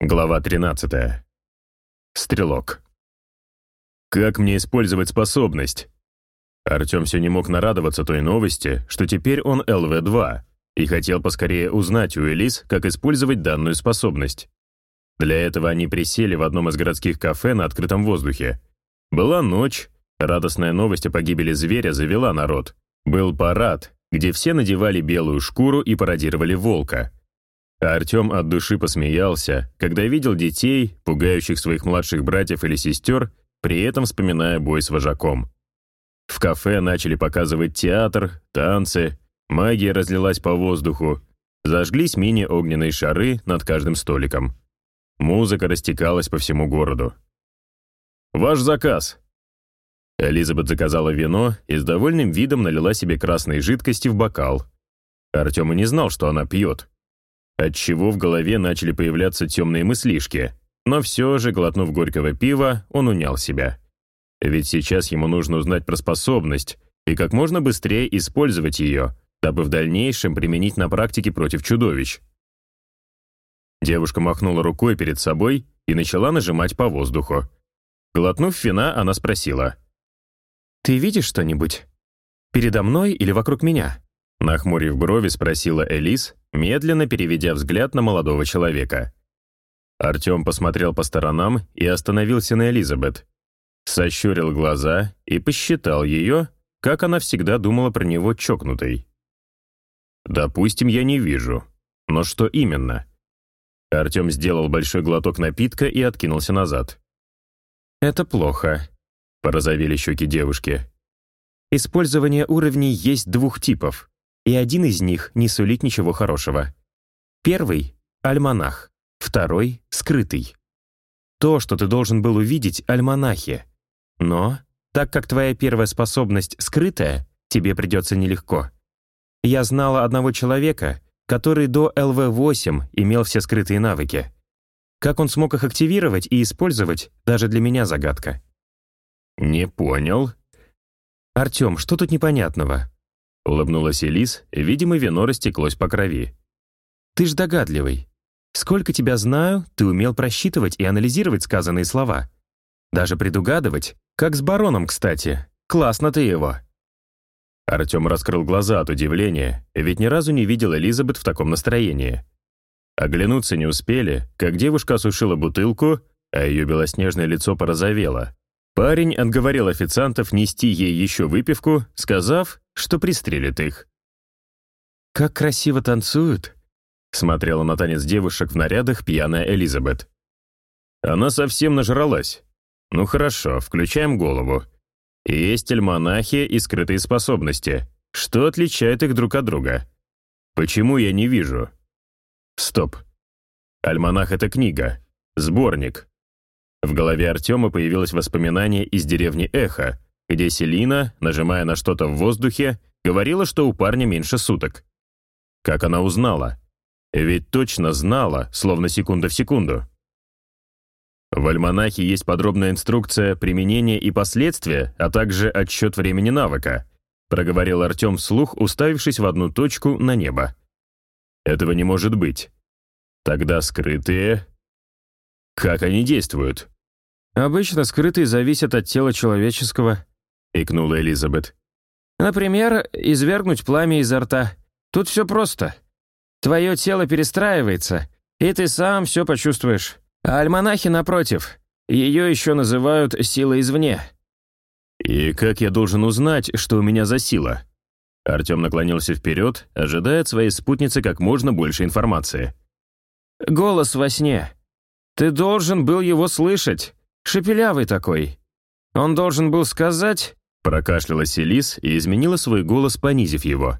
Глава 13. Стрелок. Как мне использовать способность? Артем все не мог нарадоваться той новости, что теперь он ЛВ-2, и хотел поскорее узнать у Элис, как использовать данную способность. Для этого они присели в одном из городских кафе на открытом воздухе. Была ночь, радостная новость о погибели зверя завела народ. Был парад, где все надевали белую шкуру и пародировали волка. А Артем от души посмеялся, когда видел детей, пугающих своих младших братьев или сестер, при этом вспоминая бой с вожаком. В кафе начали показывать театр, танцы, магия разлилась по воздуху, зажглись мини-огненные шары над каждым столиком. Музыка растекалась по всему городу. «Ваш заказ!» Элизабет заказала вино и с довольным видом налила себе красной жидкости в бокал. Артем и не знал, что она пьет. Отчего в голове начали появляться темные мыслишки, но все же, глотнув горького пива, он унял себя. Ведь сейчас ему нужно узнать про способность и как можно быстрее использовать ее, дабы в дальнейшем применить на практике против чудовищ. Девушка махнула рукой перед собой и начала нажимать по воздуху. Глотнув вина, она спросила. «Ты видишь что-нибудь? Передо мной или вокруг меня?» Нахмурив брови, спросила Элис, медленно переведя взгляд на молодого человека. Артем посмотрел по сторонам и остановился на Элизабет. Сощурил глаза и посчитал ее, как она всегда думала про него чокнутой. «Допустим, я не вижу. Но что именно?» Артем сделал большой глоток напитка и откинулся назад. «Это плохо», — порозовели щеки девушки. «Использование уровней есть двух типов, и один из них не сулит ничего хорошего. Первый — альманах, второй — скрытый. То, что ты должен был увидеть, — альманахи. Но, так как твоя первая способность скрытая, тебе придется нелегко. Я знала одного человека, который до ЛВ-8 имел все скрытые навыки. Как он смог их активировать и использовать, даже для меня загадка. «Не понял». «Артем, что тут непонятного?» Улыбнулась Элис, видимо, вино растеклось по крови. «Ты ж догадливый. Сколько тебя знаю, ты умел просчитывать и анализировать сказанные слова. Даже предугадывать, как с бароном, кстати. Классно ты его». Артем раскрыл глаза от удивления, ведь ни разу не видел Элизабет в таком настроении. Оглянуться не успели, как девушка осушила бутылку, а ее белоснежное лицо порозовело. Парень отговорил официантов нести ей еще выпивку, сказав, что пристрелит их. «Как красиво танцуют!» смотрела на танец девушек в нарядах пьяная Элизабет. Она совсем нажралась. Ну хорошо, включаем голову. Есть альманахи и скрытые способности. Что отличает их друг от друга? Почему я не вижу? Стоп. Альманах — это книга. Сборник. В голове Артема появилось воспоминание из деревни Эхо, где Селина, нажимая на что-то в воздухе, говорила, что у парня меньше суток. Как она узнала? Ведь точно знала, словно секунда в секунду. В альманахе есть подробная инструкция применения и последствия, а также отсчет времени навыка, проговорил Артем вслух, уставившись в одну точку на небо. Этого не может быть. Тогда скрытые... Как они действуют? Обычно скрытые зависят от тела человеческого, икнула Элизабет. Например, извергнуть пламя изо рта. Тут все просто. Твое тело перестраивается, и ты сам все почувствуешь. А альманахи, напротив, ее еще называют «сила извне». «И как я должен узнать, что у меня за сила?» Артем наклонился вперед, ожидая от своей спутницы как можно больше информации. «Голос во сне. Ты должен был его слышать. Шепелявый такой. Он должен был сказать...» Прокашлялась Элис и изменила свой голос, понизив его.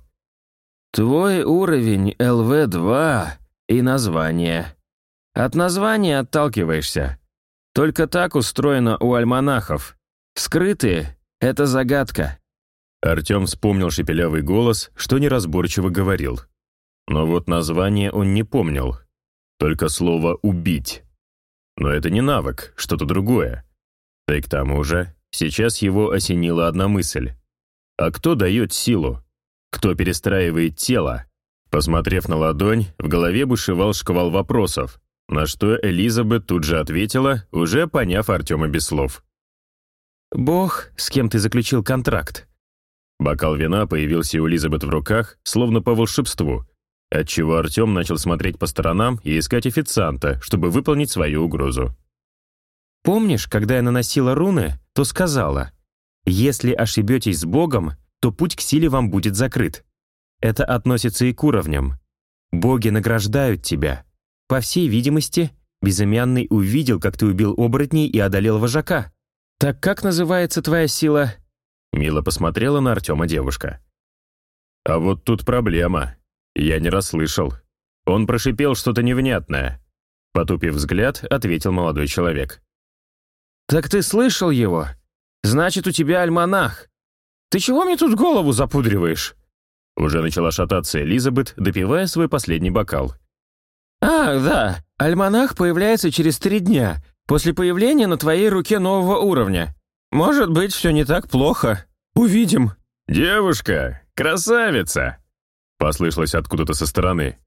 «Твой уровень ЛВ-2 и название. От названия отталкиваешься. Только так устроено у альманахов. Скрытые — это загадка». Артем вспомнил шепелявый голос, что неразборчиво говорил. Но вот название он не помнил. Только слово «убить». Но это не навык, что-то другое. Да и к тому же, сейчас его осенила одна мысль. А кто дает силу? Кто перестраивает тело? Посмотрев на ладонь, в голове бушевал шквал вопросов, на что Элизабет тут же ответила, уже поняв Артема без слов. «Бог, с кем ты заключил контракт?» Бокал вина появился у Элизабет в руках, словно по волшебству, отчего Артем начал смотреть по сторонам и искать официанта, чтобы выполнить свою угрозу. «Помнишь, когда я наносила руны, то сказала, если ошибетесь с Богом, то путь к силе вам будет закрыт. Это относится и к уровням. Боги награждают тебя. По всей видимости, Безымянный увидел, как ты убил оборотней и одолел вожака. Так как называется твоя сила?» Мила посмотрела на Артема девушка. «А вот тут проблема. Я не расслышал. Он прошипел что-то невнятное». Потупив взгляд, ответил молодой человек. «Так ты слышал его? Значит, у тебя альманах. Ты чего мне тут голову запудриваешь?» Уже начала шататься Элизабет, допивая свой последний бокал. «Ах, да, альманах появляется через три дня, после появления на твоей руке нового уровня. Может быть, все не так плохо. Увидим». «Девушка, красавица!» Послышалось откуда-то со стороны.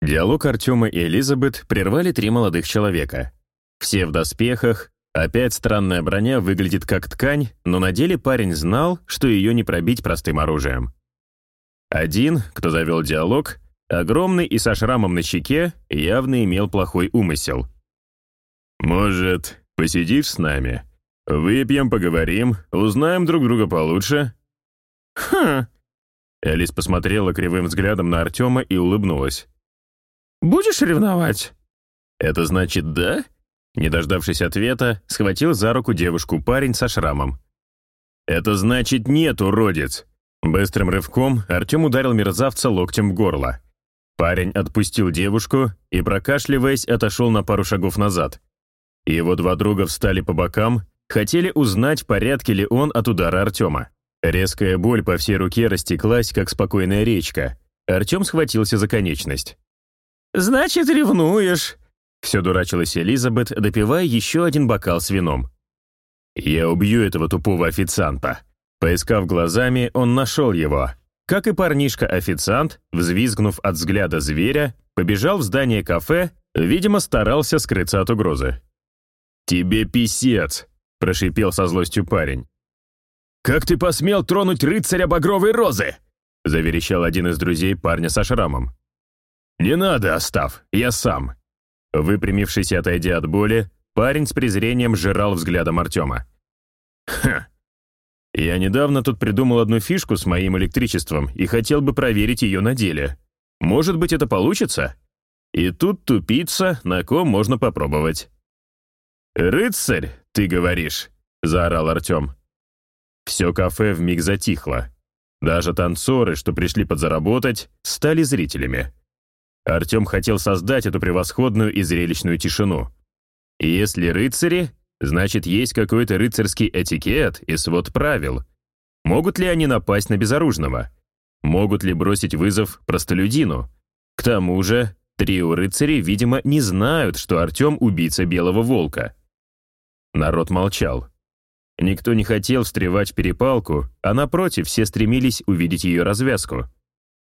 Диалог Артема и Элизабет прервали три молодых человека. Все в доспехах, опять странная броня выглядит как ткань, но на деле парень знал, что ее не пробить простым оружием. Один, кто завел диалог, огромный и со шрамом на щеке, явно имел плохой умысел. «Может, посидишь с нами? Выпьем, поговорим, узнаем друг друга получше?» «Хм!» Элис посмотрела кривым взглядом на Артема и улыбнулась. «Будешь ревновать?» «Это значит да?» Не дождавшись ответа, схватил за руку девушку парень со шрамом. «Это значит нет, уродец!» Быстрым рывком Артем ударил мерзавца локтем в горло. Парень отпустил девушку и, прокашливаясь, отошел на пару шагов назад. Его два друга встали по бокам, хотели узнать, в порядке ли он от удара Артема. Резкая боль по всей руке растеклась, как спокойная речка. Артем схватился за конечность. «Значит, ревнуешь?» Все дурачилась Элизабет, допивая еще один бокал с вином. «Я убью этого тупого официанта», Поискав глазами, он нашел его. Как и парнишка-официант, взвизгнув от взгляда зверя, побежал в здание кафе, видимо, старался скрыться от угрозы. «Тебе писец!» – прошипел со злостью парень. «Как ты посмел тронуть рыцаря багровой розы?» – заверещал один из друзей парня со шрамом. «Не надо, Остав, я сам». Выпрямившись и отойдя от боли, парень с презрением жрал взглядом Артема. «Ха, я недавно тут придумал одну фишку с моим электричеством и хотел бы проверить ее на деле. Может быть, это получится? И тут тупица, на ком можно попробовать. «Рыцарь, ты говоришь?» — заорал Артем. Все кафе вмиг затихло. Даже танцоры, что пришли подзаработать, стали зрителями. Артем хотел создать эту превосходную и зрелищную тишину. И если рыцари, Значит, есть какой-то рыцарский этикет и свод правил. Могут ли они напасть на безоружного? Могут ли бросить вызов простолюдину? К тому же, трио рыцарей, видимо, не знают, что Артем — убийца Белого Волка. Народ молчал. Никто не хотел встревать в перепалку, а напротив, все стремились увидеть ее развязку.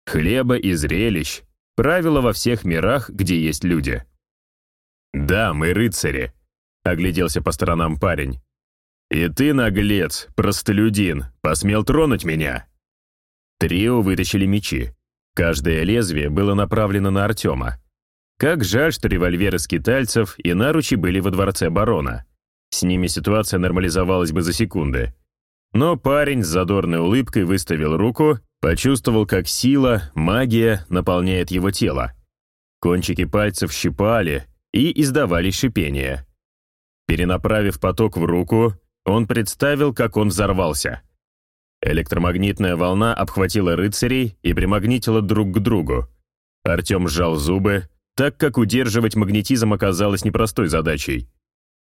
Хлеба и зрелищ — правило во всех мирах, где есть люди. Да, мы рыцари, Огляделся по сторонам парень. «И ты, наглец, простолюдин, посмел тронуть меня!» Трио вытащили мечи. Каждое лезвие было направлено на Артема. Как жаль, что револьверы скитальцев и наручи были во дворце барона. С ними ситуация нормализовалась бы за секунды. Но парень с задорной улыбкой выставил руку, почувствовал, как сила, магия наполняет его тело. Кончики пальцев щипали и издавали шипение. Перенаправив поток в руку, он представил, как он взорвался. Электромагнитная волна обхватила рыцарей и примагнитила друг к другу. Артем сжал зубы, так как удерживать магнетизм оказалось непростой задачей.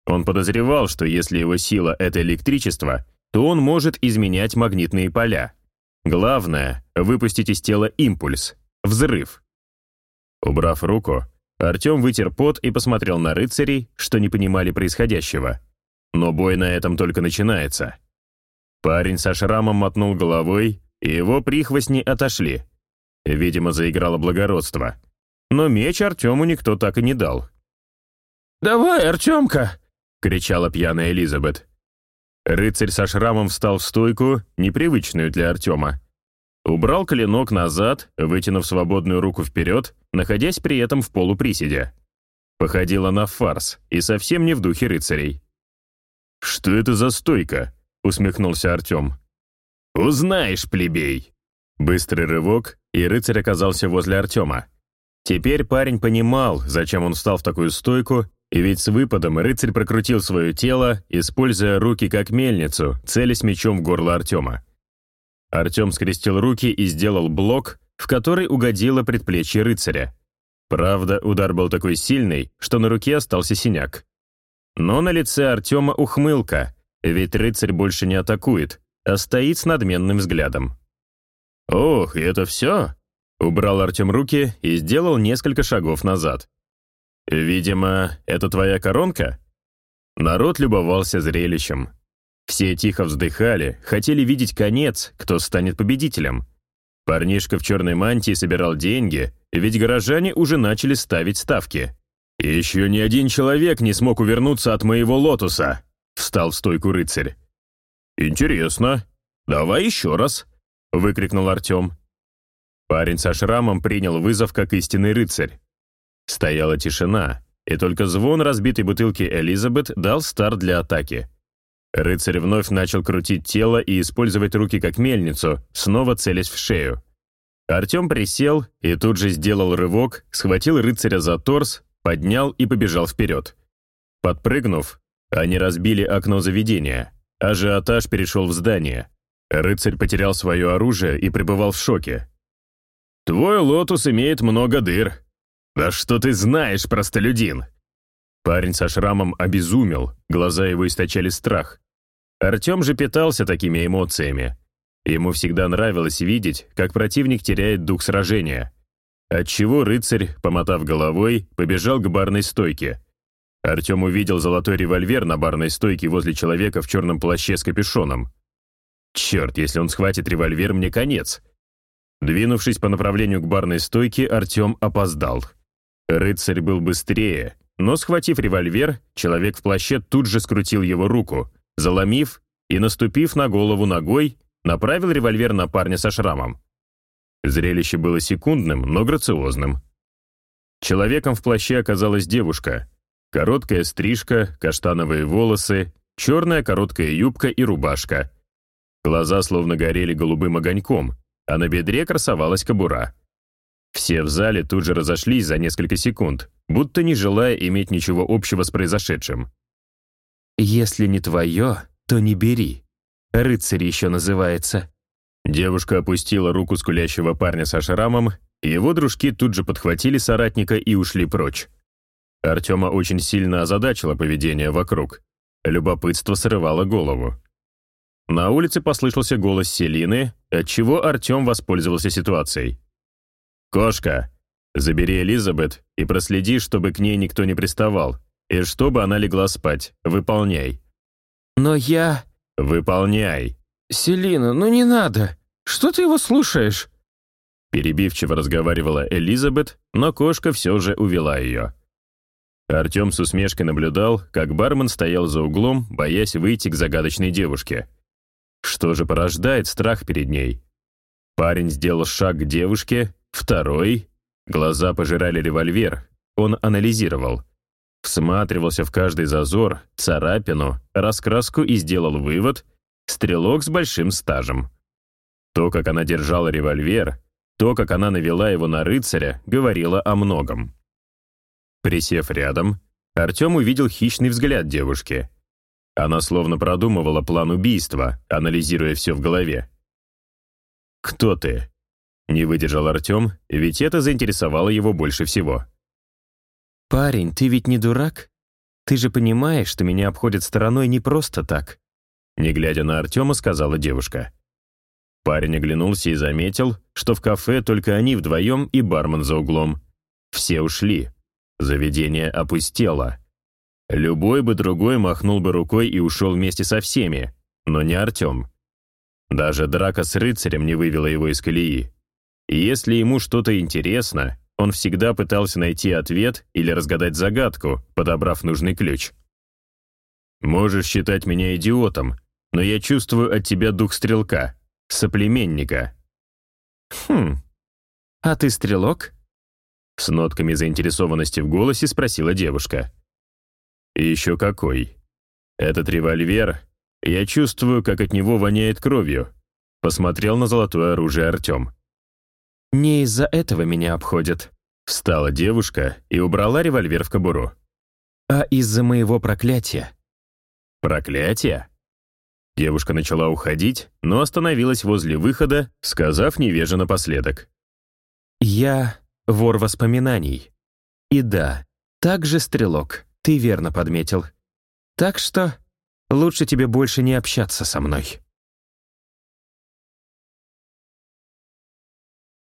Он подозревал, что если его сила — это электричество, то он может изменять магнитные поля. Главное — выпустить из тела импульс, взрыв. Убрав руку, Артем вытер пот и посмотрел на рыцарей, что не понимали происходящего. Но бой на этом только начинается. Парень со шрамом мотнул головой, и его прихвостни отошли. Видимо, заиграло благородство. Но меч Артему никто так и не дал. «Давай, Артемка!» — кричала пьяная Элизабет. Рыцарь со шрамом встал в стойку, непривычную для Артема. Убрал клинок назад, вытянув свободную руку вперед, находясь при этом в полуприседе. Походило на фарс и совсем не в духе рыцарей. «Что это за стойка?» — усмехнулся Артем. «Узнаешь, плебей!» Быстрый рывок, и рыцарь оказался возле Артема. Теперь парень понимал, зачем он встал в такую стойку, и ведь с выпадом рыцарь прокрутил свое тело, используя руки как мельницу, целясь мечом в горло Артема. Артем скрестил руки и сделал блок, в который угодило предплечье рыцаря. Правда, удар был такой сильный, что на руке остался синяк. Но на лице Артема ухмылка, ведь рыцарь больше не атакует, а стоит с надменным взглядом. «Ох, и это все?» Убрал Артем руки и сделал несколько шагов назад. «Видимо, это твоя коронка?» Народ любовался зрелищем. Все тихо вздыхали, хотели видеть конец, кто станет победителем. Парнишка в черной мантии собирал деньги, ведь горожане уже начали ставить ставки. «Еще ни один человек не смог увернуться от моего лотуса», — встал в стойку рыцарь. «Интересно. Давай еще раз», — выкрикнул Артем. Парень со шрамом принял вызов как истинный рыцарь. Стояла тишина, и только звон разбитой бутылки Элизабет дал старт для атаки. Рыцарь вновь начал крутить тело и использовать руки как мельницу, снова целясь в шею. Артем присел и тут же сделал рывок, схватил рыцаря за торс, поднял и побежал вперед. Подпрыгнув, они разбили окно заведения. Ажиотаж перешел в здание. Рыцарь потерял свое оружие и пребывал в шоке. «Твой лотус имеет много дыр. Да что ты знаешь, простолюдин?» Парень со шрамом обезумел, глаза его источали страх. Артем же питался такими эмоциями. Ему всегда нравилось видеть, как противник теряет дух сражения. Отчего рыцарь, помотав головой, побежал к барной стойке. Артем увидел золотой револьвер на барной стойке возле человека в черном плаще с капюшоном. Черт, если он схватит револьвер, мне конец. Двинувшись по направлению к барной стойке, Артем опоздал. Рыцарь был быстрее, но, схватив револьвер, человек в плаще тут же скрутил его руку, заломив и, наступив на голову ногой, направил револьвер на парня со шрамом. Зрелище было секундным, но грациозным. Человеком в плаще оказалась девушка. Короткая стрижка, каштановые волосы, черная короткая юбка и рубашка. Глаза словно горели голубым огоньком, а на бедре красовалась кобура. Все в зале тут же разошлись за несколько секунд, будто не желая иметь ничего общего с произошедшим. «Если не твое, то не бери. Рыцарь еще называется». Девушка опустила руку скулящего парня со шрамом, и его дружки тут же подхватили соратника и ушли прочь. Артема очень сильно озадачило поведение вокруг. Любопытство срывало голову. На улице послышался голос Селины, отчего Артем воспользовался ситуацией. «Кошка, забери Элизабет и проследи, чтобы к ней никто не приставал, и чтобы она легла спать. Выполняй». «Но я...» «Выполняй». «Селина, ну не надо. Что ты его слушаешь?» Перебивчиво разговаривала Элизабет, но кошка все же увела ее. Артем с усмешкой наблюдал, как бармен стоял за углом, боясь выйти к загадочной девушке. Что же порождает страх перед ней? Парень сделал шаг к девушке, второй. Глаза пожирали револьвер. Он анализировал. Всматривался в каждый зазор, царапину, раскраску и сделал вывод — стрелок с большим стажем. То, как она держала револьвер, то, как она навела его на рыцаря, говорило о многом. Присев рядом, Артем увидел хищный взгляд девушки. Она словно продумывала план убийства, анализируя все в голове. «Кто ты?» — не выдержал Артем, ведь это заинтересовало его больше всего. «Парень, ты ведь не дурак? Ты же понимаешь, что меня обходят стороной не просто так?» Не глядя на Артема, сказала девушка. Парень оглянулся и заметил, что в кафе только они вдвоем и бармен за углом. Все ушли. Заведение опустело. Любой бы другой махнул бы рукой и ушел вместе со всеми, но не Артем. Даже драка с рыцарем не вывела его из колеи. И если ему что-то интересно, он всегда пытался найти ответ или разгадать загадку, подобрав нужный ключ. «Можешь считать меня идиотом, но я чувствую от тебя дух стрелка, соплеменника». «Хм, а ты стрелок?» С нотками заинтересованности в голосе спросила девушка. «И еще какой. Этот револьвер, я чувствую, как от него воняет кровью», посмотрел на золотое оружие Артем. «Не из-за этого меня обходят», Встала девушка и убрала револьвер в кобуру. «А из-за моего проклятия». «Проклятие?» Девушка начала уходить, но остановилась возле выхода, сказав невеже напоследок. «Я вор воспоминаний. И да, также стрелок, ты верно подметил. Так что лучше тебе больше не общаться со мной».